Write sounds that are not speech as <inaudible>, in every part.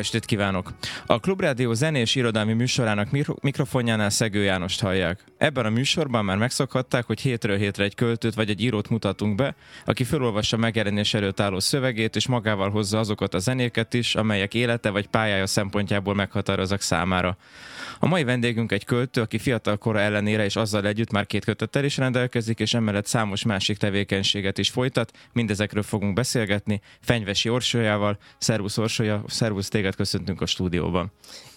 Jó estét kívánok! A Klubrádió zenés irodalmi műsorának mikrofonjánál Szegő Jánost hallják. Ebben a műsorban már megszokhatták, hogy hétről hétre egy költőt vagy egy írót mutatunk be, aki felolvassa megjelenés előtt álló szövegét, és magával hozza azokat a zenéket is, amelyek élete vagy pályája szempontjából meghatározak számára. A mai vendégünk egy költő, aki fiatal kora ellenére és azzal együtt már két kötettel is rendelkezik, és emellett számos másik tevékenységet is folytat. Mindezekről fogunk beszélgetni Fenyvesi Orsolyával. Szervusz Orsolya, szervusz téged köszöntünk a stúdióban.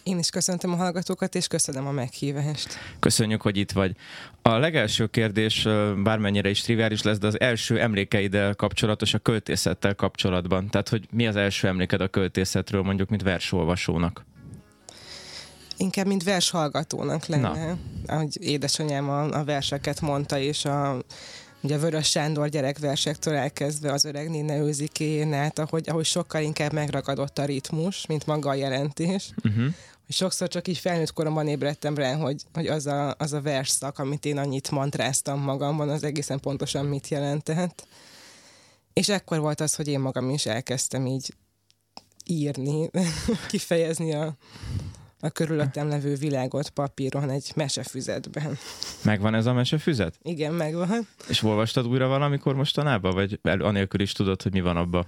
Én is köszöntöm a hallgatókat, és köszönöm a meghívást. Köszönjük, hogy itt vagy. A legelső kérdés, bármennyire is triviális lesz, de az első emlékeiddel kapcsolatos a költészettel kapcsolatban. Tehát, hogy mi az első emléked a költészetről, mondjuk, mint versolvasónak? Inkább, mint vershallgatónak lenne. Na. Ahogy édesanyám a, a verseket mondta, és a ugye Vörös Sándor gyerekversektől elkezdve az öreg Néne őzikéjén át, ahogy, ahogy sokkal inkább megragadott a ritmus, mint maga a jelentés. Uh-huh. Sokszor csak így felnőtt koromban ébredtem rá, hogy, hogy az, a, az a versszak, amit én annyit mantráztam magamban, az egészen pontosan mit jelentett. És ekkor volt az, hogy én magam is elkezdtem így írni, <laughs> kifejezni a, a körülöttem levő világot papíron egy mesefüzetben. Megvan ez a mesefüzet? Igen, megvan. És olvastad újra valamikor mostanában, vagy anélkül is tudod, hogy mi van abba?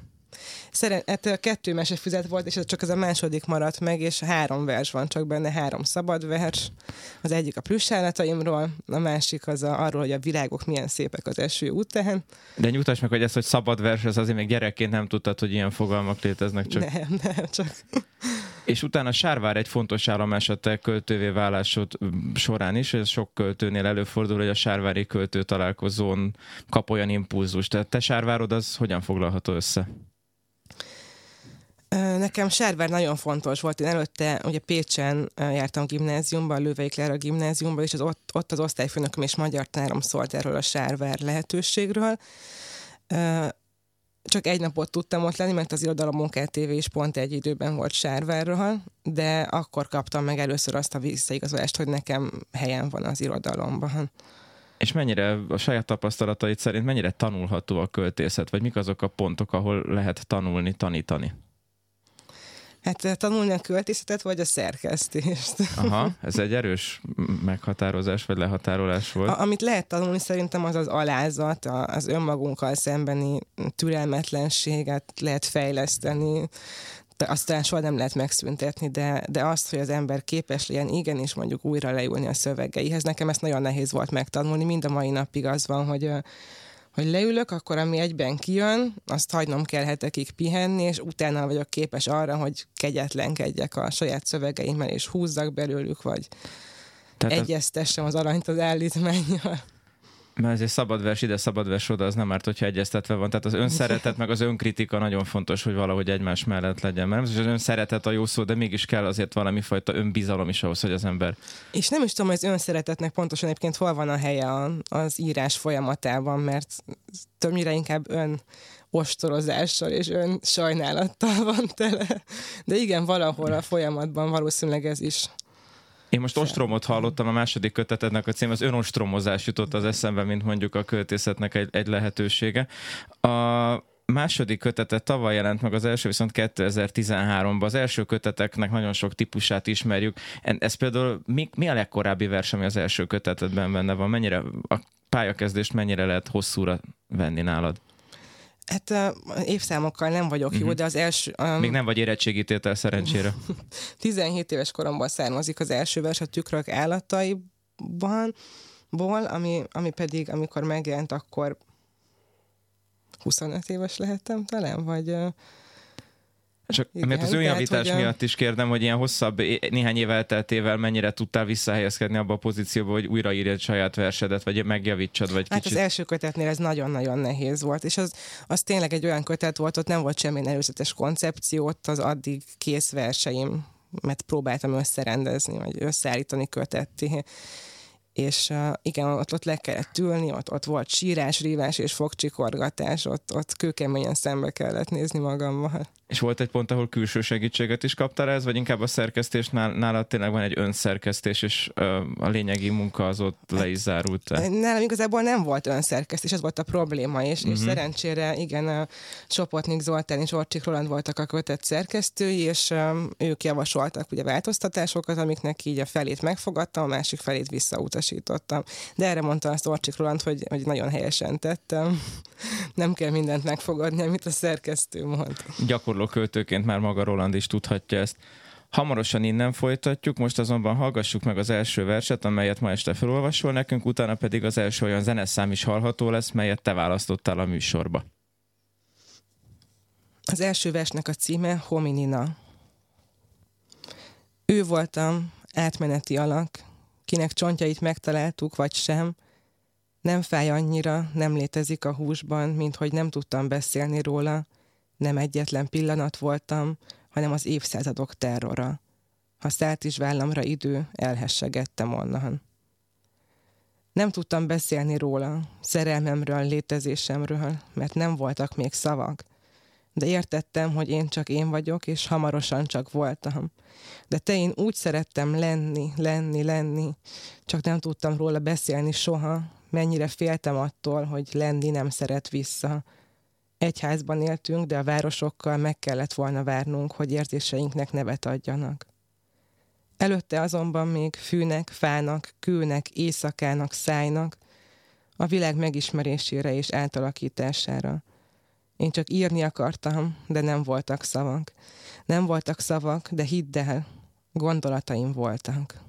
Szeren, a kettő mesefüzet volt, és ez csak az a második maradt meg, és három vers van csak benne, három szabad vers. Az egyik a plüssálataimról, a másik az a, arról, hogy a virágok milyen szépek az eső után. De nyugtass meg, hogy ez, hogy szabad vers, ez azért még gyerekként nem tudtad, hogy ilyen fogalmak léteznek csak. Nem, nem, csak... <laughs> És utána Sárvár egy fontos állomás a te költővé válásod során is, ez sok költőnél előfordul, hogy a sárvári költő találkozón kap olyan impulzust. Tehát te Sárvárod az hogyan foglalható össze? Nekem Sárvár nagyon fontos volt. Én előtte ugye Pécsen jártam gimnáziumban, Lővei Klára gimnáziumban, és az ott, ott az osztályfőnököm és magyar tanárom szólt erről a Sárvár lehetőségről. Csak egy napot tudtam ott lenni, mert az Irodalom TV is pont egy időben volt Sárvárral, de akkor kaptam meg először azt a visszaigazolást, hogy nekem helyen van az irodalomban. És mennyire a saját tapasztalatait szerint mennyire tanulható a költészet, vagy mik azok a pontok, ahol lehet tanulni, tanítani? Hát eh, tanulni a költészetet, vagy a szerkesztést. Aha, <laughs> ez egy erős meghatározás, vagy lehatárolás volt. A, amit lehet tanulni szerintem az az alázat, az önmagunkkal szembeni türelmetlenséget lehet fejleszteni, de aztán soha nem lehet megszüntetni, de, de azt, hogy az ember képes legyen igenis mondjuk újra leülni a szövegeihez, nekem ezt nagyon nehéz volt megtanulni, mind a mai napig az van, hogy hogy leülök, akkor ami egyben kijön, azt hagynom kell hetekig pihenni, és utána vagyok képes arra, hogy kegyetlenkedjek a saját szövegeimmel, és húzzak belőlük, vagy Tehát egyeztessem az alanyt az állítmányjal. Mert ez egy szabad vers ide, szabad vers oda, az nem árt, hogyha egyeztetve van. Tehát az önszeretet, meg az önkritika nagyon fontos, hogy valahogy egymás mellett legyen. Mert az önszeretet a jó szó, de mégis kell azért valami fajta önbizalom is ahhoz, hogy az ember. És nem is tudom, hogy az önszeretetnek pontosan egyébként hol van a helye az írás folyamatában, mert többnyire inkább ön ostorozással és ön sajnálattal van tele. De igen, valahol a folyamatban valószínűleg ez is én most ostromot hallottam, a második kötetednek a cím, az önostromozás jutott az eszembe, mint mondjuk a költészetnek egy, egy lehetősége. A második kötetet tavaly jelent meg, az első viszont 2013-ban. Az első köteteknek nagyon sok típusát ismerjük. Ez például mi, mi a legkorábbi vers, ami az első kötetedben benne van? Mennyire a pályakezdést mennyire lehet hosszúra venni nálad? Hát uh, évszámokkal nem vagyok uh-huh. jó, mhm. de az első... Um, Még nem vagy érettségítétel szerencsére. <laughs> 17 éves koromban származik az első vers a tükrök állataiban, ból, ami, ami pedig, amikor megjelent, akkor 25 éves lehettem talán, vagy... Uh, Csak Igen, mert az önjavítás tehát, miatt is kérdem, hogy ilyen hosszabb, néhány év elteltével mennyire tudtál visszahelyezkedni abba a pozícióba, hogy újraírj egy saját versedet, vagy megjavítsad, vagy Hát az első kötetnél ez nagyon-nagyon nehéz volt, és az, az tényleg egy olyan kötet volt, ott nem volt semmi előzetes koncepció, ott az addig kész verseim, mert próbáltam összerendezni, vagy összeállítani kötetté és uh, igen, ott, ott le kellett ülni, ott, ott volt sírás, rívás és fogcsikorgatás, ott, ott kőkeményen szembe kellett nézni magammal. És volt egy pont, ahol külső segítséget is kaptál ez, vagy inkább a szerkesztés nálad tényleg van egy önszerkesztés, és uh, a lényegi munka az ott le is zárult? Nálam igazából nem volt önszerkesztés, ez volt a probléma, és, uh-huh. és mhm. szerencsére igen, a Sopotnik Zoltán és Orcsik Roland voltak a kötet szerkesztői, és um, ők javasoltak ugye változtatásokat, amiknek így a felét megfogadtam, a másik felét visszautasítottam. De erre mondta azt Orcsik Roland, hogy, hogy nagyon helyesen tettem. <laughs> nem kell mindent megfogadni, amit a szerkesztő mond. Gyakor gyakorló költőként már maga Roland is tudhatja ezt. Hamarosan innen folytatjuk, most azonban hallgassuk meg az első verset, amelyet ma este felolvasol nekünk, utána pedig az első olyan zeneszám is hallható lesz, melyet te választottál a műsorba. Az első versnek a címe Hominina. Ő voltam, átmeneti alak, kinek csontjait megtaláltuk, vagy sem, nem fáj annyira, nem létezik a húsban, mint hogy nem tudtam beszélni róla, nem egyetlen pillanat voltam, hanem az évszázadok terrora. Ha szállt is vállamra idő, elhessegettem onnan. Nem tudtam beszélni róla, szerelmemről, létezésemről, mert nem voltak még szavak. De értettem, hogy én csak én vagyok, és hamarosan csak voltam. De te én úgy szerettem lenni, lenni, lenni, csak nem tudtam róla beszélni soha, mennyire féltem attól, hogy lenni nem szeret vissza, egy házban éltünk, de a városokkal meg kellett volna várnunk, hogy érzéseinknek nevet adjanak. Előtte azonban még fűnek, fának, kőnek, éjszakának, szájnak, a világ megismerésére és átalakítására. Én csak írni akartam, de nem voltak szavak. Nem voltak szavak, de hidd el, gondolataim voltak.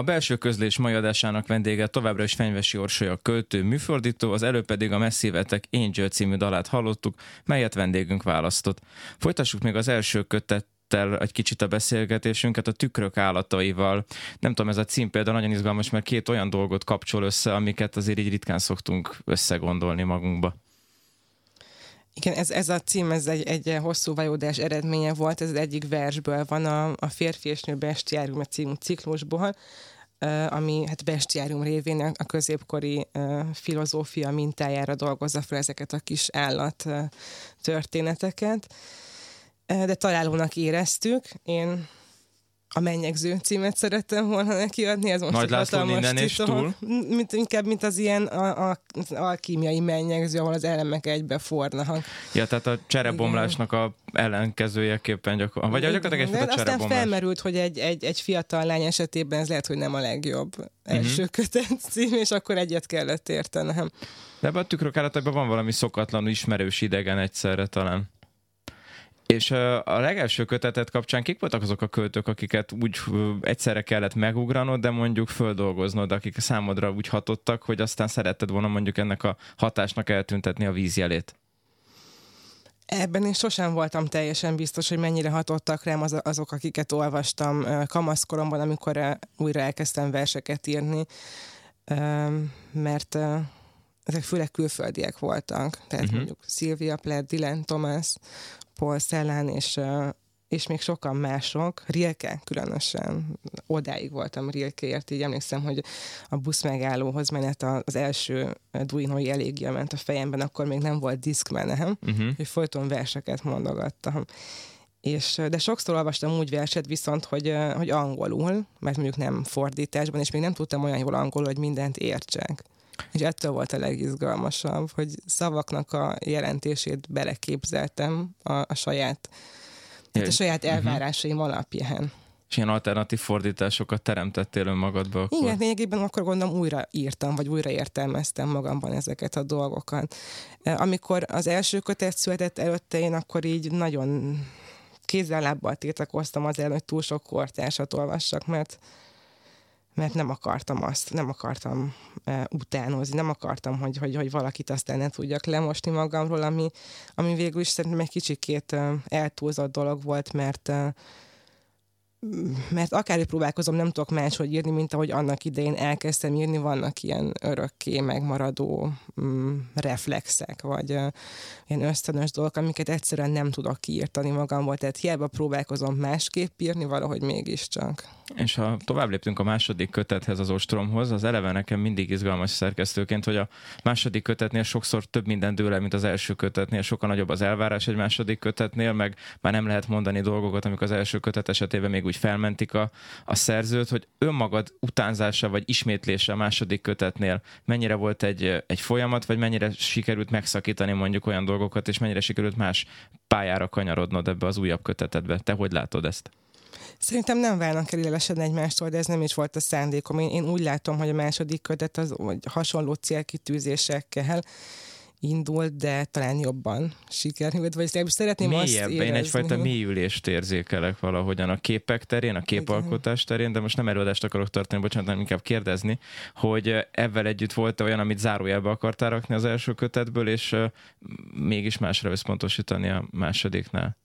A belső közlés mai adásának vendége továbbra is Fenyvesi Orsolya költő, műfordító, az előbb pedig a Messzívetek Angel című dalát hallottuk, melyet vendégünk választott. Folytassuk még az első kötet egy kicsit a beszélgetésünket a tükrök állataival. Nem tudom, ez a cím például nagyon izgalmas, mert két olyan dolgot kapcsol össze, amiket azért így ritkán szoktunk összegondolni magunkba. Igen, ez, ez a cím, ez egy, egy hosszú vajódás eredménye volt, ez az egyik versből van a, a Férfi és Nő Bestiárium című ciklusból, ami hát bestiárium révén a középkori filozófia mintájára dolgozza fel ezeket a kis állat történeteket. De találónak éreztük. Én a mennyegző címet szerettem volna neki adni, ez most Nagy László minden és túl? Mint, inkább, mint az ilyen a, a, az alkímiai mennyegző, ahol az elemek egybe fornak. Ja, tehát a cserebomlásnak a ellenkezőjeképpen gyakor... vagy gyakorlatilag egy a aztán felmerült, hogy egy, egy, egy fiatal lány esetében ez lehet, hogy nem a legjobb első uh-huh. kötet cím, és akkor egyet kellett értenem. De ebben a tükrök van valami szokatlanul ismerős idegen egyszerre talán. És a legelső kötetet kapcsán kik voltak azok a költők, akiket úgy egyszerre kellett megugranod, de mondjuk földolgoznod, akik számodra úgy hatottak, hogy aztán szeretted volna mondjuk ennek a hatásnak eltüntetni a vízjelét? Ebben én sosem voltam teljesen biztos, hogy mennyire hatottak rám az, azok, akiket olvastam kamaszkoromban, amikor újra elkezdtem verseket írni, mert ezek főleg külföldiek voltak. Tehát uh-huh. mondjuk Sylvia Plath, Dylan Thomas, Paul Celan és, és még sokan mások, Rilke különösen, odáig voltam Rilkeért, így emlékszem, hogy a busz megállóhoz menet az első Duinoi elégia ment a fejemben, akkor még nem volt diszkmenem, uh-huh. hogy folyton verseket mondogattam. És, de sokszor olvastam úgy verset viszont, hogy, hogy angolul, mert mondjuk nem fordításban, és még nem tudtam olyan jól angolul, hogy mindent értsek. És ettől volt a legizgalmasabb, hogy szavaknak a jelentését beleképzeltem a, a saját, tehát a saját mhm. elvárásaim uh-huh. alapján. És ilyen alternatív fordításokat teremtettél önmagadba akkor? Igen, lényegében akkor gondolom újra írtam, vagy újra értelmeztem magamban ezeket a dolgokat. Amikor az első kötet született előtte, én akkor így nagyon kézzel-lábbal tiltakoztam az ellen, hogy túl sok kortársat olvassak, mert mert nem akartam azt, nem akartam uh, utánozni, nem akartam, hogy, hogy, hogy valakit aztán ne tudjak lemosni magamról, ami, ami végül is szerintem egy kicsikét uh, eltúlzott dolog volt, mert uh, mert akárhogy próbálkozom, nem tudok máshogy írni, mint ahogy annak idején elkezdtem írni, vannak ilyen örökké megmaradó mm, reflexek, vagy uh, ilyen ösztönös dolgok, amiket egyszerűen nem tudok kiírtani magamból, tehát hiába próbálkozom másképp írni, valahogy mégiscsak. És ha tovább léptünk a második kötethez, az ostromhoz, az eleve nekem mindig izgalmas szerkesztőként, hogy a második kötetnél sokszor több minden dől mint az első kötetnél, sokkal nagyobb az elvárás egy második kötetnél, meg már nem lehet mondani dolgokat, amik az első kötet esetében még úgy felmentik a, a szerzőt, hogy önmagad utánzása vagy ismétlése a második kötetnél mennyire volt egy, egy folyamat, vagy mennyire sikerült megszakítani mondjuk olyan dolgokat, és mennyire sikerült más pályára kanyarodnod ebbe az újabb kötetedbe. Te hogy látod ezt? Szerintem nem válnak el élesen egymástól, de ez nem is volt a szándékom. Én, én úgy látom, hogy a második kötet az vagy hasonló célkitűzésekkel indult, de talán jobban sikerült, vagy szeretném Mélyebb, azt érezni. Én egyfajta mélyülést érzékelek valahogyan a képek terén, a képalkotás terén, de most nem előadást akarok tartani, bocsánat, nem inkább kérdezni, hogy ebben együtt volt olyan, amit zárójelbe akartál rakni az első kötetből, és mégis másra összpontosítani a másodiknál.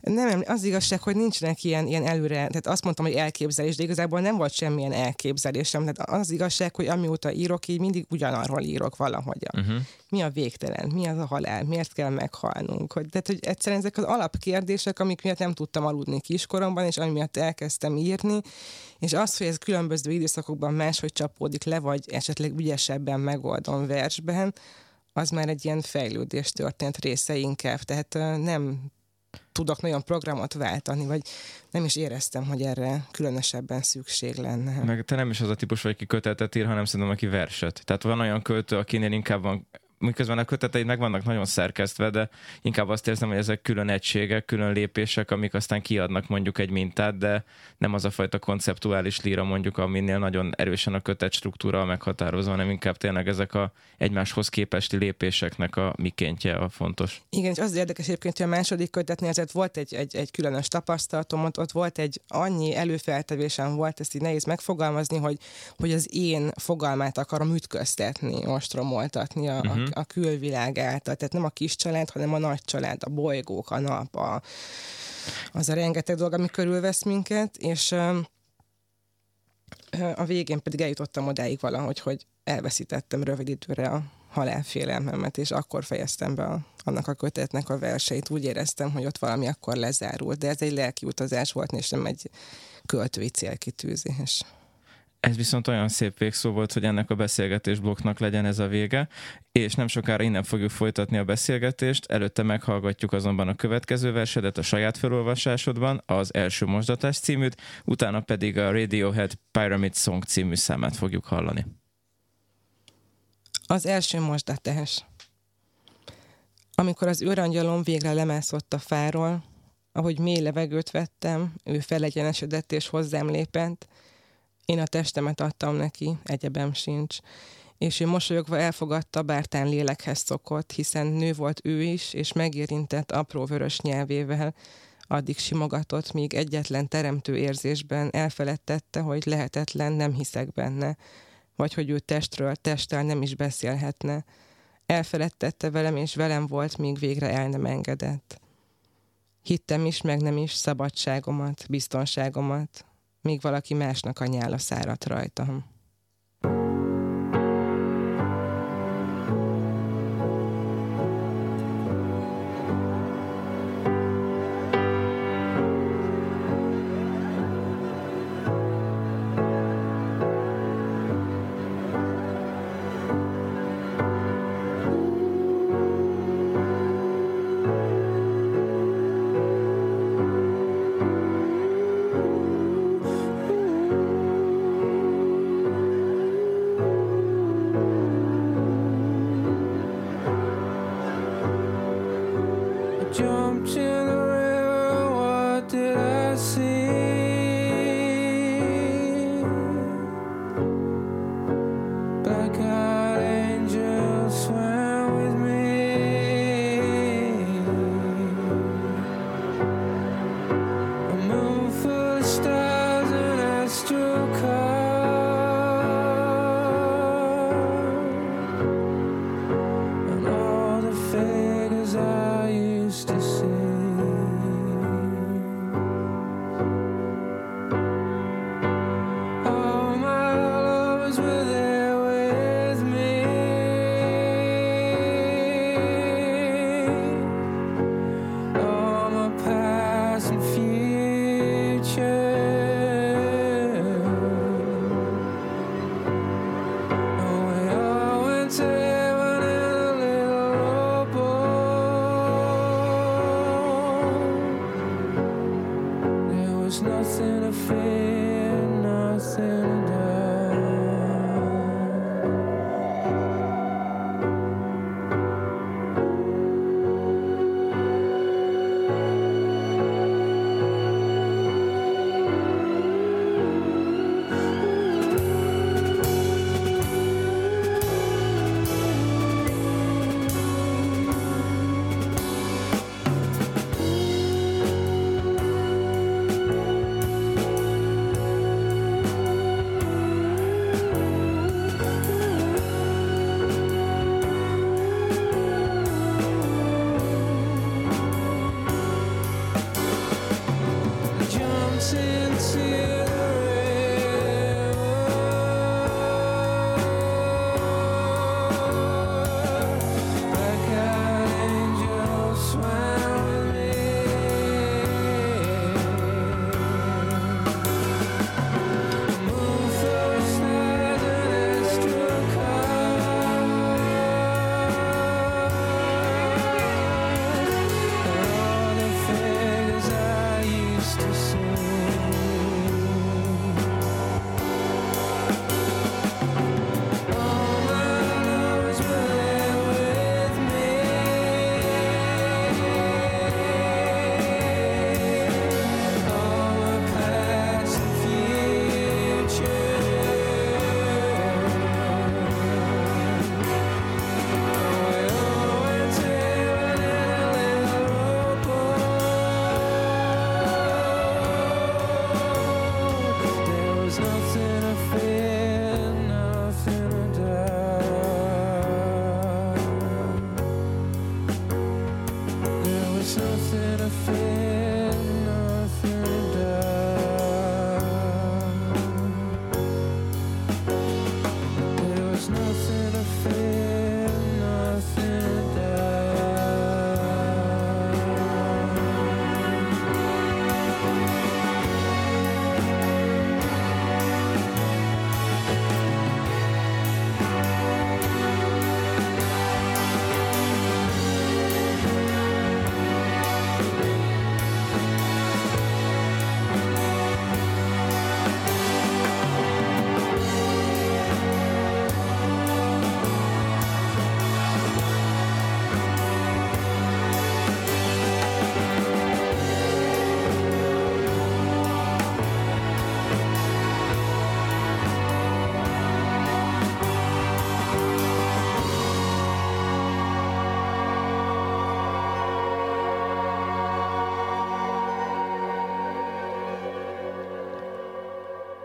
Nem, az igazság, hogy nincsenek ilyen, ilyen előre, tehát azt mondtam, hogy elképzelés, de igazából nem volt semmilyen elképzelésem. Tehát az igazság, hogy amióta írok, így mindig ugyanarról írok valahogyan. Uh-huh. Mi a végtelen? Mi az a halál? Miért kell meghalnunk? Hogy, tehát, hogy egyszerűen ezek az alapkérdések, amik miatt nem tudtam aludni kiskoromban, és ami miatt elkezdtem írni, és az, hogy ez különböző időszakokban máshogy csapódik le, vagy esetleg ügyesebben megoldom versben, az már egy ilyen fejlődés történt része inkább. Tehát nem tudok nagyon programot váltani, vagy nem is éreztem, hogy erre különösebben szükség lenne. Meg te nem is az a típus vagy, aki kötetet ír, hanem szerintem, aki verset. Tehát van olyan költő, akinél inkább van miközben a köteteid meg vannak nagyon szerkesztve, de inkább azt érzem, hogy ezek külön egységek, külön lépések, amik aztán kiadnak mondjuk egy mintát, de nem az a fajta konceptuális líra mondjuk, aminél nagyon erősen a kötet struktúra meghatározó, hanem inkább tényleg ezek a egymáshoz képesti lépéseknek a mikéntje a fontos. Igen, és az érdekes egyébként, hogy a második kötetnél ezért volt egy, egy, egy különös tapasztalatom, ott, ott volt egy annyi előfeltevésem volt, ezt így nehéz megfogalmazni, hogy, hogy az én fogalmát akarom ütköztetni, ostromoltatni a, uh-huh. A, külvilág által. Tehát nem a kis család, hanem a nagy család, a bolygók, a nap, a, az a rengeteg dolog, ami körülvesz minket, és a végén pedig eljutottam odáig valahogy, hogy elveszítettem rövid időre a halálfélelmemet, és akkor fejeztem be a, annak a kötetnek a verseit. Úgy éreztem, hogy ott valami akkor lezárult, de ez egy lelki utazás volt, és nem egy költői célkitűzés. Ez viszont olyan szép végszó volt, hogy ennek a beszélgetés blokknak legyen ez a vége, és nem sokára innen fogjuk folytatni a beszélgetést, előtte meghallgatjuk azonban a következő versedet a saját felolvasásodban, az első mosdatás címűt, utána pedig a Radiohead Pyramid Song című számát fogjuk hallani. Az első mosdatás. Amikor az őrangyalom végre lemászott a fáról, ahogy mély levegőt vettem, ő felegyenesedett és hozzám lépett, én a testemet adtam neki, egyebem sincs. És ő mosolyogva elfogadta, bártán lélekhez szokott, hiszen nő volt ő is, és megérintett apró vörös nyelvével, addig simogatott, míg egyetlen teremtő érzésben elfeledtette, hogy lehetetlen, nem hiszek benne, vagy hogy ő testről, testtel nem is beszélhetne. Elfeledtette velem, és velem volt, míg végre el nem engedett. Hittem is, meg nem is szabadságomat, biztonságomat, míg valaki másnak a nyála száradt rajtam.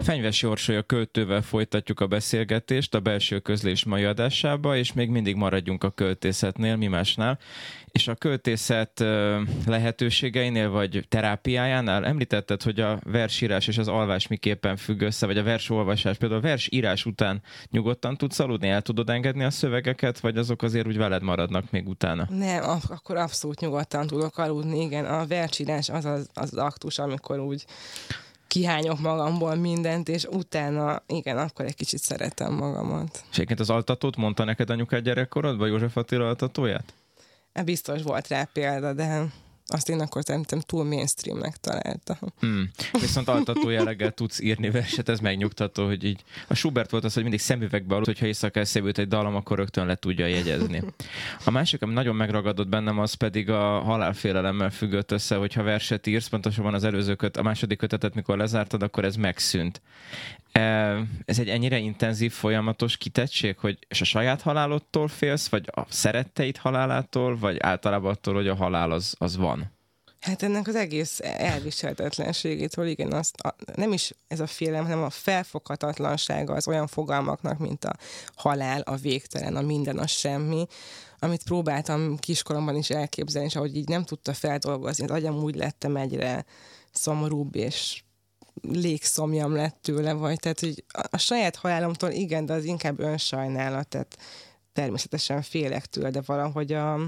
Fenyves Orsolya költővel folytatjuk a beszélgetést a belső közlés mai adásába, és még mindig maradjunk a költészetnél, mi másnál. És a költészet lehetőségeinél, vagy terápiájánál említetted, hogy a versírás és az alvás miképpen függ össze, vagy a versolvasás. Például a versírás után nyugodtan tudsz aludni, el tudod engedni a szövegeket, vagy azok azért úgy veled maradnak még utána? Nem, akkor abszolút nyugodtan tudok aludni, igen. A versírás az az, az aktus, amikor úgy kihányok magamból mindent, és utána, igen, akkor egy kicsit szeretem magamat. És egyébként az altatót mondta neked anyukád gyerekkorodban, József Attila altatóját? Biztos volt rá példa, de azt én akkor szerintem túl mainstreamnek találtam. Hmm. Viszont altató jelleggel tudsz írni verset, ez megnyugtató, hogy így. A Schubert volt az, hogy mindig szemüvegbe aludt, hogyha éjszaka eszébe egy dalom, akkor rögtön le tudja jegyezni. A másik, ami nagyon megragadott bennem, az pedig a halálfélelemmel függött össze, hogyha verset írsz, pontosabban az előző köt, a második kötetet, mikor lezártad, akkor ez megszűnt. Ez egy ennyire intenzív, folyamatos kitettség, hogy és a saját halálodtól félsz, vagy a szeretteid halálától, vagy általában attól, hogy a halál az, az van? Hát ennek az egész elviselhetetlenségétől, igen, azt, a, nem is ez a félelem, hanem a felfoghatatlansága az olyan fogalmaknak, mint a halál, a végtelen, a minden, a semmi, amit próbáltam kiskoromban is elképzelni, és ahogy így nem tudta feldolgozni, az agyam úgy lettem egyre szomorúbb és légszomjam lett tőle, vagy tehát, hogy a, a saját halálomtól igen, de az inkább önsajnálat, tehát természetesen félek tőle, de valahogy a,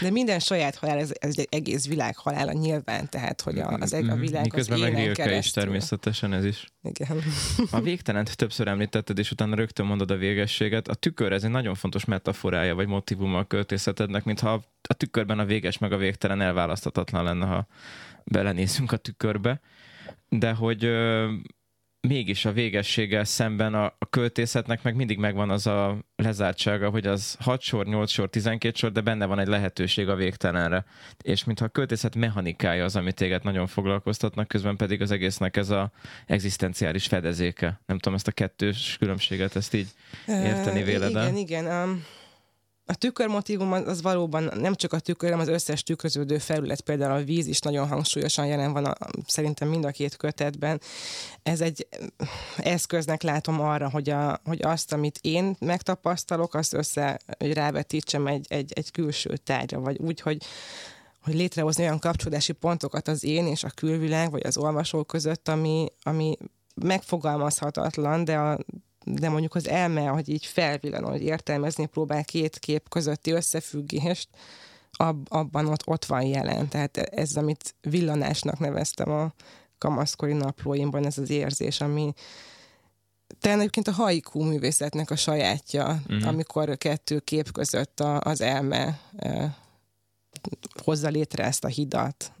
de minden saját halál, ez, ez egy egész világ halála nyilván, tehát hogy a, az, a mhm. világ Miközben az meg is természetesen ez is. Igen. A végtelent többször említetted, és utána rögtön mondod a végességet. A tükör, ez egy nagyon fontos metaforája, vagy motivum a költészetednek, mintha a tükörben a véges meg a végtelen elválaszthatatlan lenne, ha belenézünk a tükörbe. De hogy mégis a végességgel szemben a, a költészetnek meg mindig megvan az a lezártsága, hogy az 6 sor, 8 sor, 12 sor, de benne van egy lehetőség a végtelenre. És mintha a költészet mechanikája az, amit téged nagyon foglalkoztatnak, közben pedig az egésznek ez a egzisztenciális fedezéke. Nem tudom, ezt a kettős különbséget, ezt így érteni véled Igen, igen. Um a tükörmotívum az, az valóban nem csak a tükör, hanem az összes tükröződő felület, például a víz is nagyon hangsúlyosan jelen van a, szerintem mind a két kötetben. Ez egy eszköznek látom arra, hogy, a, hogy azt, amit én megtapasztalok, azt össze, hogy rávetítsem egy, egy, egy külső tárgyra, vagy úgy, hogy hogy létrehozni olyan kapcsolódási pontokat az én és a külvilág, vagy az olvasó között, ami, ami megfogalmazhatatlan, de a de mondjuk az elme, hogy így felvillan, hogy értelmezni próbál két kép közötti összefüggést, ab, abban ott, ott van jelen. Tehát ez, amit villanásnak neveztem a kamaszkori naplóimban, ez az érzés, ami talán egyébként a haiku művészetnek a sajátja, uh-huh. amikor kettő kép között a, az elme eh, hozza létre ezt a hidat,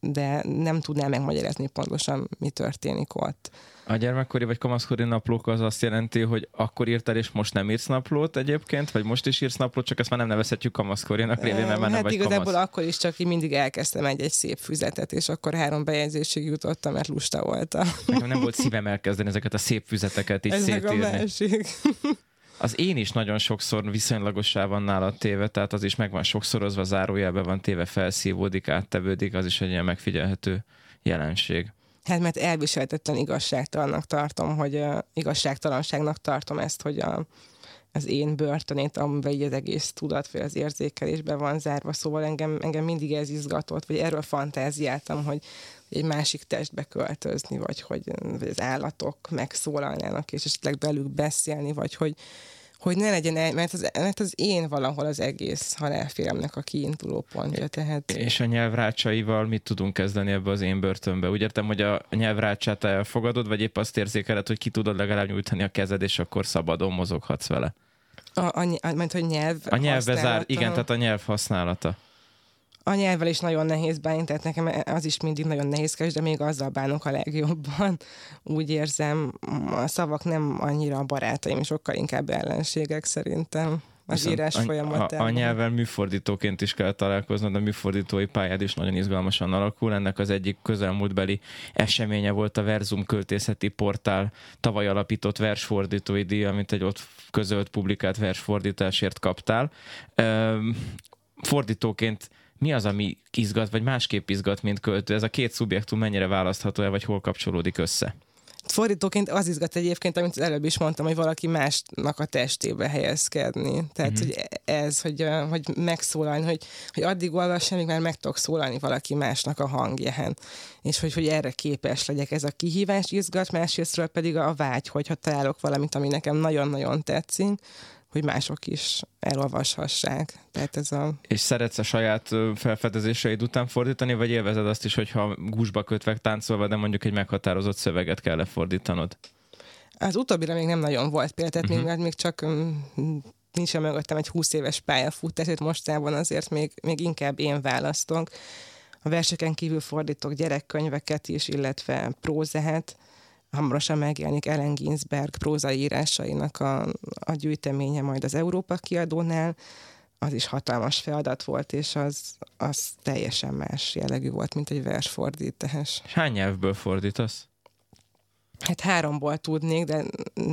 de nem tudnám megmagyarázni pontosan, mi történik ott. A gyermekkori vagy kamaszkori naplók az azt jelenti, hogy akkor írtál, és most nem írsz naplót egyébként, vagy most is írsz naplót, csak ezt már nem nevezhetjük kamaszkorinak révén, mert már hát nem vagy igazából kamasz. akkor is csak így mindig elkezdtem egy-egy szép füzetet, és akkor három bejegyzésig jutottam, mert lusta voltam. Nekem nem volt szívem elkezdeni ezeket a szép füzeteket így <laughs> Ez szétírni. a másik. Az én is nagyon sokszor viszonylagossá van nála téve, tehát az is meg van sokszorozva, zárójelbe van téve, felszívódik, áttevődik, az is egy ilyen megfigyelhető jelenség. Hát mert elviselhetetlen igazságtalannak tartom, hogy uh, igazságtalanságnak tartom ezt, hogy a, az én börtönét, amiben így az egész tudat vagy az érzékelésben van zárva, szóval engem, engem mindig ez izgatott, vagy erről fantáziáltam, hogy egy másik testbe költözni, vagy hogy vagy az állatok megszólalnának, és esetleg belük beszélni, vagy hogy, hogy ne legyen, el, mert az, mert az én valahol az egész halálfélemnek a kiinduló pontja. Tehát... És a nyelvrácsaival mit tudunk kezdeni ebbe az én börtönbe? Úgy értem, hogy a nyelvrácsát elfogadod, vagy épp azt érzékeled, hogy ki tudod legalább nyújtani a kezed, és akkor szabadon mozoghatsz vele? A, a, a, mert hogy nyelv A nyelvbe zár, igen, tehát a nyelv használata a nyelvvel is nagyon nehéz bánni, tehát nekem az is mindig nagyon nehézkes, de még azzal bánok a legjobban. <laughs> Úgy érzem, a szavak nem annyira a barátaim, sokkal inkább ellenségek szerintem az Viszont írás a, folyamatában. A, a nyelvvel műfordítóként is kell találkoznod, a műfordítói pályád is nagyon izgalmasan alakul. Ennek az egyik közelmúltbeli eseménye volt a Verzum költészeti portál tavaly alapított versfordítói díj, amit egy ott közölt publikált versfordításért kaptál. Fordítóként mi az, ami izgat, vagy másképp izgat, mint költő? Ez a két szubjektum mennyire választható el, vagy hol kapcsolódik össze? fordítóként az izgat egyébként, amit az előbb is mondtam, hogy valaki másnak a testébe helyezkedni. Tehát, uh-huh. hogy ez, hogy, hogy megszólalni, hogy, hogy addig olvas, amíg már meg tudok szólalni valaki másnak a hangján. És hogy, hogy erre képes legyek. Ez a kihívás izgat, másrésztről pedig a vágy, hogyha találok valamit, ami nekem nagyon-nagyon tetszik, hogy mások is elolvashassák. Tehát ez a... És szeretsz a saját felfedezéseid után fordítani, vagy élvezed azt is, hogyha gúzsba kötve táncolva, de mondjuk egy meghatározott szöveget kell lefordítanod? Az utóbbira még nem nagyon volt például, tehát uh-huh. még, még csak nincs mögöttem egy 20 éves pályafut, tehát mostában azért még, még inkább én választok. A verseken kívül fordítok gyerekkönyveket is, illetve prózát, hamarosan megjelenik Ellen Ginsberg prózai írásainak a, a gyűjteménye majd az Európa kiadónál, az is hatalmas feladat volt, és az, az teljesen más jellegű volt, mint egy versfordítás. Hány nyelvből fordítasz? Hát háromból tudnék, de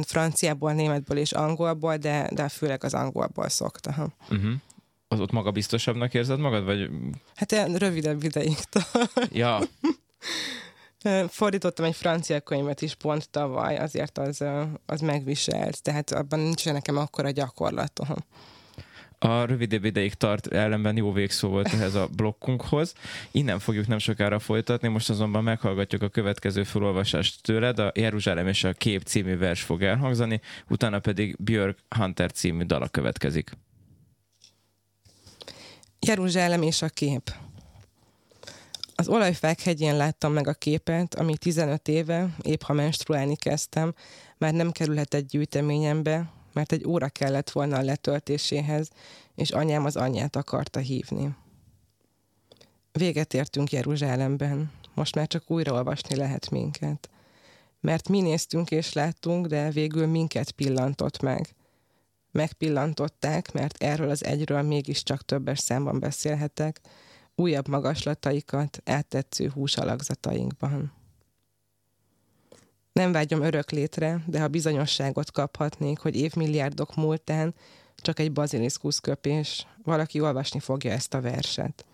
franciából, németből és angolból, de, de főleg az angolból szoktam. Uh-huh. Az ott magabiztosabbnak érzed magad, vagy? Hát rövidebb ideig. ja. <laughs> Fordítottam egy francia könyvet is pont tavaly, azért az, az megviselt, tehát abban nincs nekem akkora gyakorlatom. A rövidebb ideig tart ellenben jó végszó volt ehhez a blokkunkhoz. Innen fogjuk nem sokára folytatni, most azonban meghallgatjuk a következő felolvasást tőled. A Jeruzsálem és a Kép című vers fog elhangzani, utána pedig Björk Hunter című dala következik. Jeruzsálem és a kép. Az olajfák láttam meg a képet, ami 15 éve, épp ha menstruálni kezdtem, már nem kerülhetett gyűjteményembe, mert egy óra kellett volna a letöltéséhez, és anyám az anyját akarta hívni. Véget értünk Jeruzsálemben, most már csak újraolvasni lehet minket. Mert mi néztünk és láttunk, de végül minket pillantott meg. Megpillantották, mert erről az egyről mégiscsak többes számban beszélhetek, újabb magaslataikat áttetsző húsalakzatainkban. Nem vágyom örök létre, de ha bizonyosságot kaphatnék, hogy évmilliárdok múltán csak egy baziliszkusz köpés, valaki olvasni fogja ezt a verset.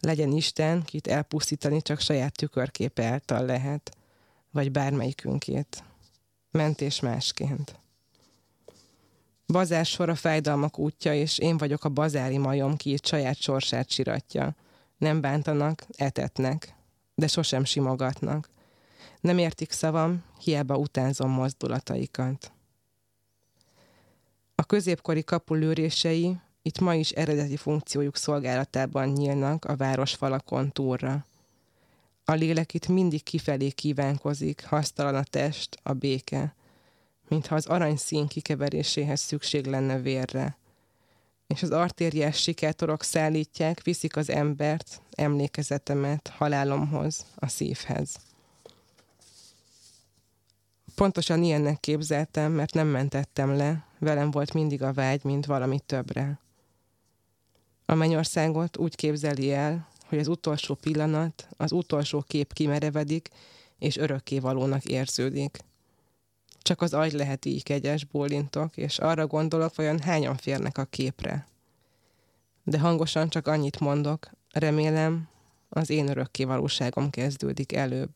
Legyen Isten, kit elpusztítani csak saját tükörképe által lehet, vagy bármelyikünkét. Mentés másként. Bazár sor a fájdalmak útja, és én vagyok a bazári majom, ki itt saját sorsát siratja. Nem bántanak, etetnek, de sosem simogatnak. Nem értik szavam, hiába utánzom mozdulataikat. A középkori kapu lőrései itt ma is eredeti funkciójuk szolgálatában nyílnak a városfalakon túlra. A lélek itt mindig kifelé kívánkozik, hasztalan a test, a béke – mintha az aranyszín kikeveréséhez szükség lenne vérre. És az artériás sikátorok szállítják, viszik az embert, emlékezetemet halálomhoz, a szívhez. Pontosan ilyennek képzeltem, mert nem mentettem le, velem volt mindig a vágy, mint valami többre. A mennyországot úgy képzeli el, hogy az utolsó pillanat, az utolsó kép kimerevedik, és örökké valónak érződik – csak az agy lehet így kegyes, bólintok, és arra gondolok, vajon hányan férnek a képre. De hangosan csak annyit mondok, remélem, az én örökké valóságom kezdődik előbb.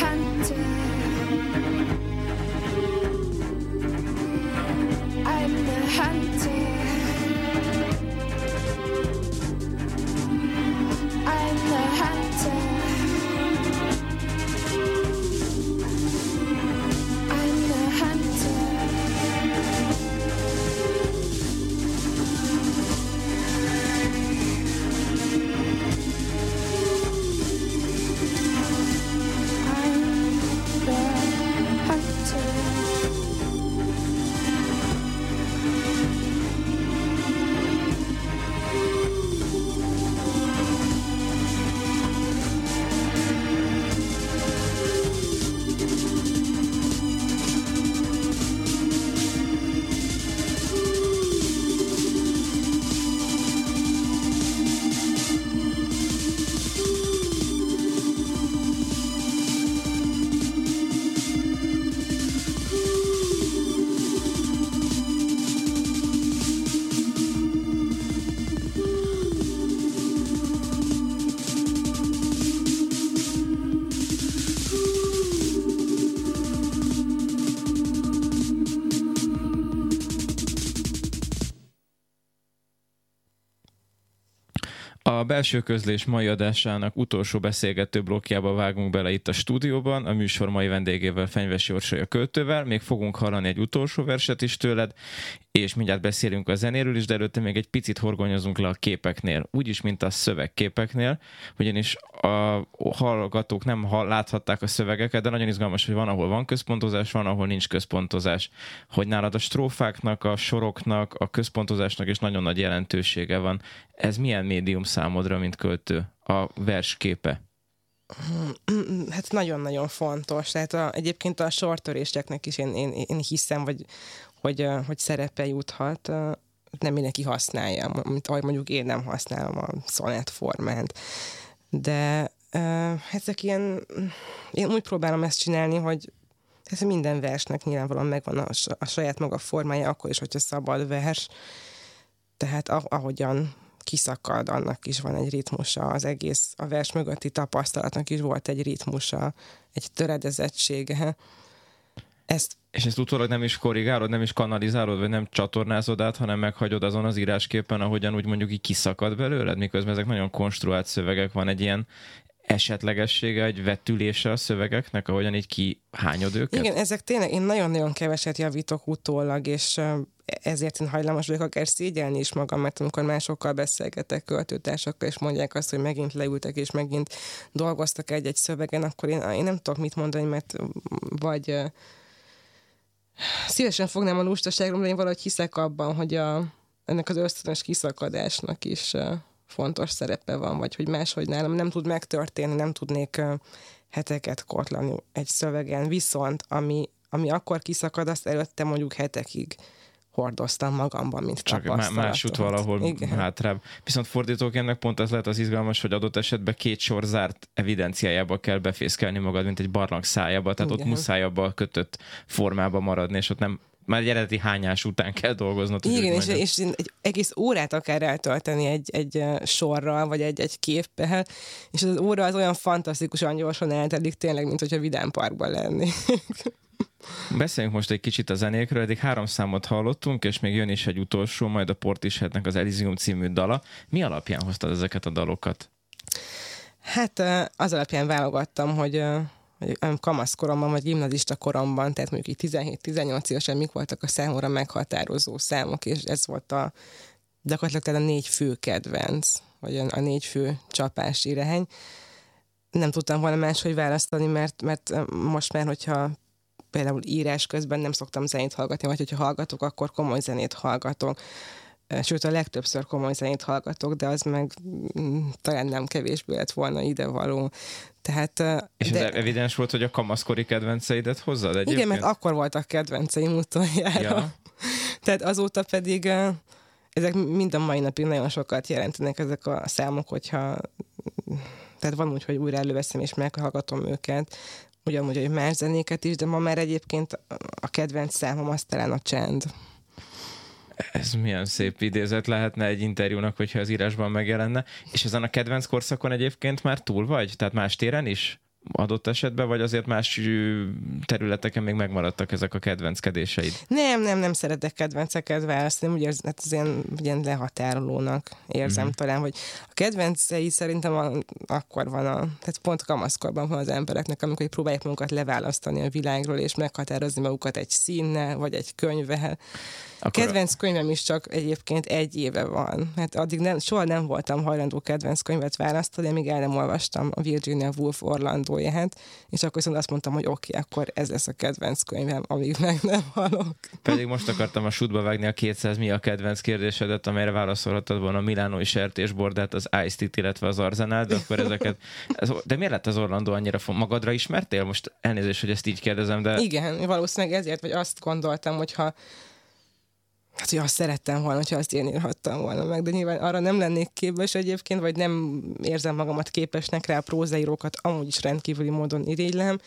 hunter. A belső közlés mai adásának utolsó beszélgető blokkjába vágunk bele itt a stúdióban, a műsor mai vendégével Fenyves Jorsolya költővel. Még fogunk hallani egy utolsó verset is tőled, és mindjárt beszélünk a zenéről is, de előtte még egy picit horgonyozunk le a képeknél, úgyis, mint a szövegképeknél, ugyanis a hallgatók nem láthatták a szövegeket, de nagyon izgalmas, hogy van, ahol van központozás, van, ahol nincs központozás. Hogy nálad a strófáknak, a soroknak, a központozásnak is nagyon nagy jelentősége van. Ez milyen médium számodra, mint költő? A vers képe? Hát nagyon-nagyon fontos. Tehát a, egyébként a sortöréseknek is én, én, én hiszem, vagy hogy, hogy szerepe juthat, nem mindenki használja, mint ahogy mondjuk én nem használom a szonett formát. De ezek ilyen, én úgy próbálom ezt csinálni, hogy ez minden versnek nyilvánvalóan megvan a, a saját maga formája, akkor is, hogyha szabad vers. Tehát ahogyan kiszakad, annak is van egy ritmusa, az egész, a vers mögötti tapasztalatnak is volt egy ritmusa, egy töredezettsége. Ezt és ezt utólag nem is korrigálod, nem is kanalizálod, vagy nem csatornázod át, hanem meghagyod azon az írásképpen, ahogyan úgy mondjuk így kiszakad belőled, miközben ezek nagyon konstruált szövegek, van egy ilyen esetlegessége, egy vetülése a szövegeknek, ahogyan így kihányod őket? Igen, ezek tényleg, én nagyon-nagyon keveset javítok utólag, és ezért én hajlamos vagyok akár szégyelni is magam, mert amikor másokkal beszélgetek költőtársakkal, és mondják azt, hogy megint leültek, és megint dolgoztak egy-egy szövegen, akkor én, én nem tudok mit mondani, mert vagy szívesen fognám a lustaságról, de én valahogy hiszek abban, hogy a, ennek az ösztönös kiszakadásnak is fontos szerepe van, vagy hogy máshogy nálam nem tud megtörténni, nem tudnék heteket kortlani egy szövegen, viszont ami, ami akkor kiszakad, azt előtte mondjuk hetekig hordoztam magamban, mint Csak más út valahol Igen. hátrább. Viszont fordítóként pont az lehet az izgalmas, hogy adott esetben két sor zárt evidenciájába kell befészkelni magad, mint egy barlang szájába, tehát Igen. ott muszáj abba a kötött formába maradni, és ott nem már egy eredeti hányás után kell dolgoznod. Igen, és, és egy egész órát akár eltölteni egy, egy sorral, vagy egy, egy képpel, és az óra az olyan fantasztikusan gyorsan eltelik tényleg, mint hogyha Vidám Parkban lenni. <laughs> Beszéljünk most egy kicsit a zenékről, eddig három számot hallottunk, és még jön is egy utolsó, majd a Portisheadnek az Elysium című dala. Mi alapján hoztad ezeket a dalokat? Hát az alapján válogattam, hogy kamaszkoromban, vagy gimnazista koromban, tehát mondjuk 17-18 évesen mik voltak a számomra meghatározó számok, és ez volt a gyakorlatilag a négy fő kedvenc, vagy a négy fő csapás irány. Nem tudtam volna máshogy választani, mert, mert most már, hogyha például írás közben nem szoktam zenét hallgatni, vagy hogyha hallgatok, akkor komoly zenét hallgatok. sőt a legtöbbször komoly zenét hallgatok, de az meg mm, talán nem kevésbé lett volna idevaló. Tehát, és de... ez evidens volt, hogy a kamaszkori kedvenceidet hozzad egyébként? Igen, mert akkor voltak kedvenceim utoljára. Ja. <laughs> Tehát azóta pedig ezek mind a mai napig nagyon sokat jelentenek ezek a számok, hogyha tehát van úgy, hogy újra előveszem és meghallgatom őket, ugyanúgy, hogy más zenéket is, de ma már egyébként a kedvenc számom az talán a csend. Ez milyen szép idézet lehetne egy interjúnak, hogyha az írásban megjelenne. És ezen a kedvenc korszakon egyébként már túl vagy? Tehát más téren is? adott esetben, vagy azért más területeken még megmaradtak ezek a kedvenckedéseid? Nem, nem, nem szeretek kedvenceket választani, érzem, hát az ilyen, ilyen lehatárolónak érzem uh-huh. talán, hogy a kedvencei szerintem a, akkor van a, tehát pont kamaszkorban van az embereknek, amikor próbálják magukat leválasztani a világról, és meghatározni magukat egy színnel, vagy egy könyvvel. A kedvenc könyvem is csak egyébként egy éve van. Hát addig nem, soha nem voltam hajlandó kedvenc könyvet választani, amíg el nem olvastam a Virginia Woolf Orlandóját, és akkor viszont azt mondtam, hogy oké, okay, akkor ez lesz a kedvenc könyvem, amíg meg nem halok. Pedig most akartam a sútba vágni a 200 mi a kedvenc kérdésedet, amelyre válaszolhattad volna a Milánói sertésbordát, az Ice illetve az Arzenál, de akkor ezeket... De miért lett az Orlandó annyira font? Magadra ismertél? Most elnézést, hogy ezt így kérdezem, de... Igen, valószínűleg ezért, vagy azt gondoltam, hogy ha Hát, hogy azt szerettem volna, hogyha azt én írhattam volna meg, de nyilván arra nem lennék képes egyébként, vagy nem érzem magamat képesnek rá a prózaírókat, amúgy is rendkívüli módon irigylem,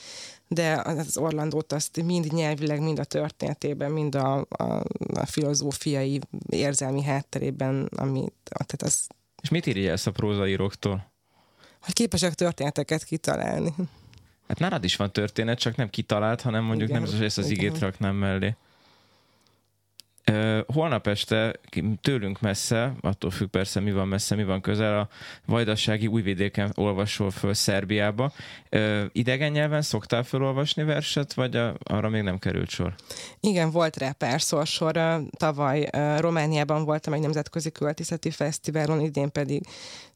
de az Orlandót azt mind nyelvileg, mind a történetében, mind a, a, a filozófiai érzelmi hátterében, ami, tehát az... És mit irigyelsz a prózaíróktól? Hogy képesek történeteket kitalálni. Hát nálad is van történet, csak nem kitalált, hanem mondjuk igen, nem az, hogy ezt az igen. igét raknám mellé. Holnap este tőlünk messze, attól függ persze mi van messze, mi van közel, a Vajdasági újvidéken olvasol föl Szerbiába. Idegen nyelven szoktál felolvasni verset, vagy arra még nem került sor? Igen, volt rá párszor sor. Tavaly Romániában voltam egy nemzetközi költészeti fesztiválon, idén pedig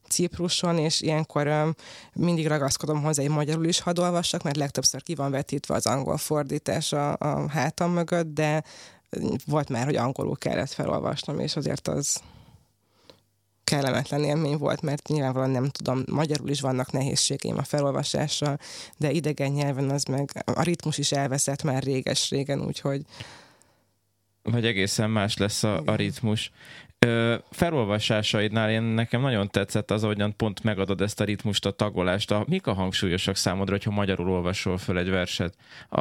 Cipruson, és ilyenkor mindig ragaszkodom hozzá, hogy magyarul is hadd olvassak, mert legtöbbször ki van vetítve az angol fordítás a, a hátam mögött, de volt már, hogy angolul kellett felolvasnom, és azért az kellemetlen élmény volt, mert nyilvánvalóan nem tudom, magyarul is vannak nehézségeim a felolvasással, de idegen nyelven az meg, a ritmus is elveszett már réges-régen, úgyhogy vagy egészen más lesz a, a ritmus. Ö, felolvasásaidnál én nekem nagyon tetszett az, ahogyan pont megadod ezt a ritmust, a tagolást. A, mik a hangsúlyosak számodra, hogyha magyarul olvasol föl egy verset? A,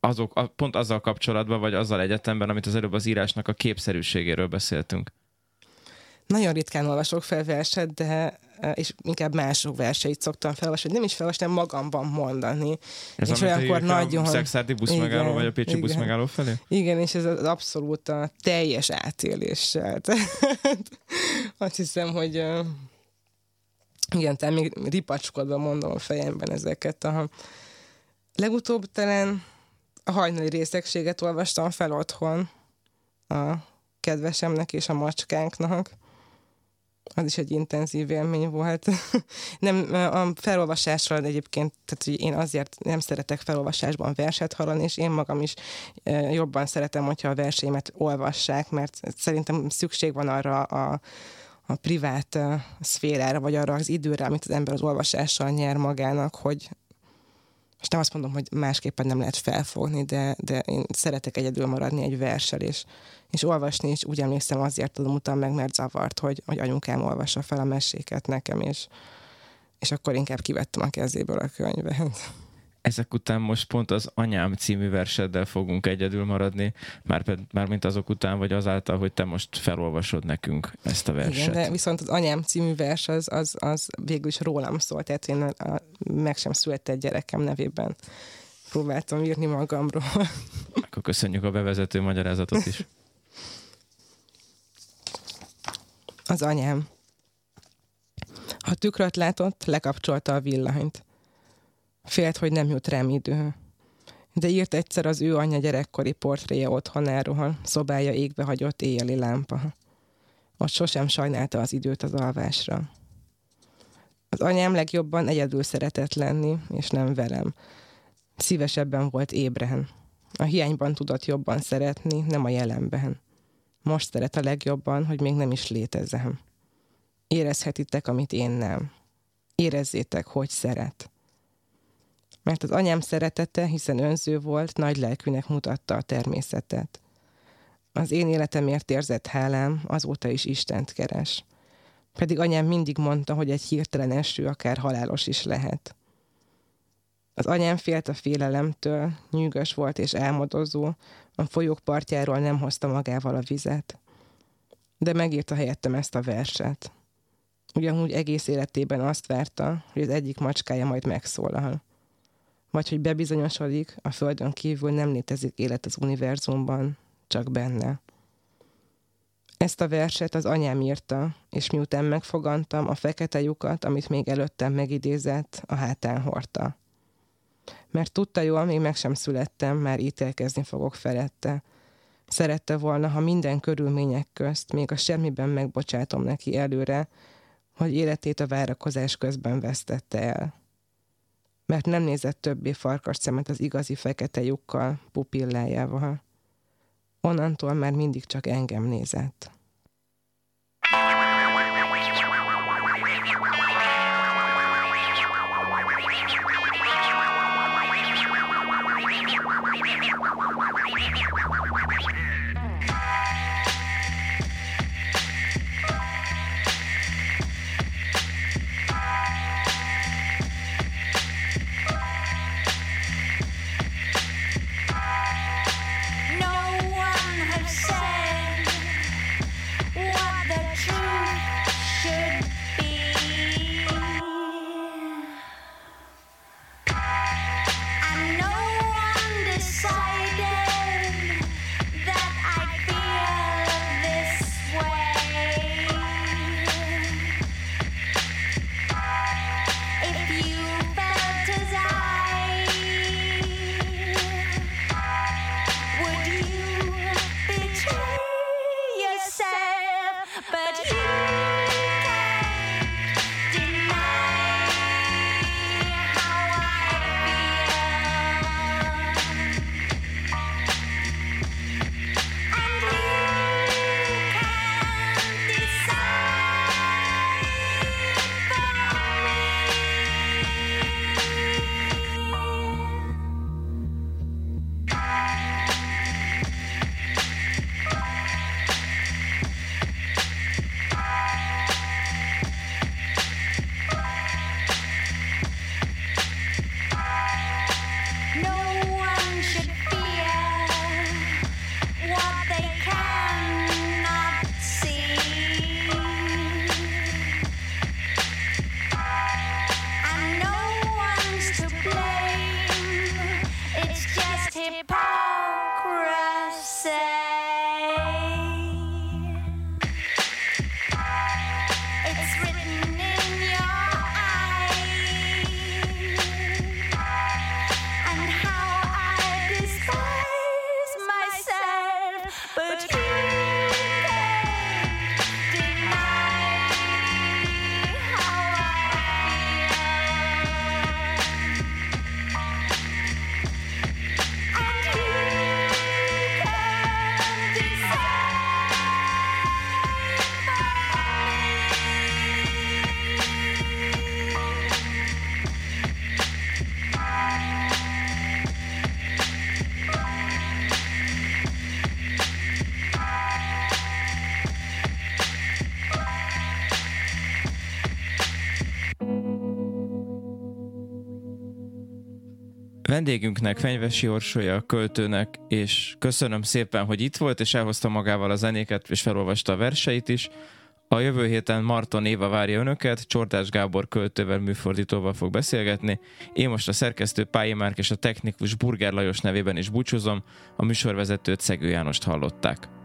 azok, a, pont azzal kapcsolatban, vagy azzal egyetemben, amit az előbb az írásnak a képszerűségéről beszéltünk? Nagyon ritkán olvasok fel verset, de és inkább mások verseit szoktam felolvasni, nem is felolvasni, hanem magamban mondani. Ez és olyankor nagyon... A Szexárdi buszmegálló, vagy a Pécsi igen, buszmegálló felé? Igen, és ez az abszolút a teljes átéléssel. <laughs> azt hiszem, hogy igen, tehát még ripacskodva mondom a fejemben ezeket. A legutóbb talán a hajnali részegséget olvastam fel otthon a kedvesemnek és a macskánknak. Az is egy intenzív élmény volt. <laughs> nem, a felolvasásra egyébként, tehát hogy én azért nem szeretek felolvasásban verset hallani, és én magam is jobban szeretem, hogyha a verseimet olvassák, mert szerintem szükség van arra a, a privát szférára, vagy arra az időre, amit az ember az olvasással nyer magának, hogy most nem azt mondom, hogy másképpen nem lehet felfogni, de, de én szeretek egyedül maradni egy versel, és, és olvasni és úgy emlékszem, azért tudom utam meg, mert zavart, hogy, hogy anyukám olvassa fel a meséket nekem, és, és akkor inkább kivettem a kezéből a könyvet ezek után most pont az Anyám című verseddel fogunk egyedül maradni, már, már mint azok után, vagy azáltal, hogy te most felolvasod nekünk ezt a verset. Igen, de viszont az Anyám című vers az, az, az végül is rólam szól, tehát én a, a meg sem született gyerekem nevében próbáltam írni magamról. <laughs> Akkor köszönjük a bevezető magyarázatot is. Az anyám. Ha tükröt látott, lekapcsolta a villanyt. Félt, hogy nem jut rám idő. De írt egyszer az ő anyja gyerekkori portréja otthonáról, szobája égbe hagyott éjjeli lámpa. Ott sosem sajnálta az időt az alvásra. Az anyám legjobban egyedül szeretett lenni, és nem velem. Szívesebben volt ébren. A hiányban tudott jobban szeretni, nem a jelenben. Most szeret a legjobban, hogy még nem is létezem. Érezhetitek, amit én nem. Érezzétek, hogy szeret. Mert az anyám szeretete, hiszen önző volt, nagy lelkűnek mutatta a természetet. Az én életemért érzett hálám azóta is Istent keres. Pedig anyám mindig mondta, hogy egy hirtelen eső akár halálos is lehet. Az anyám félt a félelemtől, nyűgös volt és álmodozó, a folyók partjáról nem hozta magával a vizet. De megírta helyettem ezt a verset. Ugyanúgy egész életében azt várta, hogy az egyik macskája majd megszólal. Vagy hogy bebizonyosodik, a földön kívül nem létezik élet az univerzumban, csak benne. Ezt a verset az anyám írta, és miután megfogantam, a fekete lyukat, amit még előttem megidézett, a hátán hordta. Mert tudta jól, még meg sem születtem, már ítélkezni fogok felette. Szerette volna, ha minden körülmények közt, még a semmiben megbocsátom neki előre, hogy életét a várakozás közben vesztette el. Mert nem nézett többé farkas szemet az igazi fekete lyukkal, pupillájával. Onnantól már mindig csak engem nézett. Vendégünknek, Fenyvesi Orsolya költőnek, és köszönöm szépen, hogy itt volt, és elhozta magával a zenéket, és felolvasta a verseit is. A jövő héten Marton Éva várja önöket, Csordás Gábor költővel, műfordítóval fog beszélgetni. Én most a szerkesztő Pályi és a technikus Burger Lajos nevében is búcsúzom, a műsorvezetőt Szegő Jánost hallották.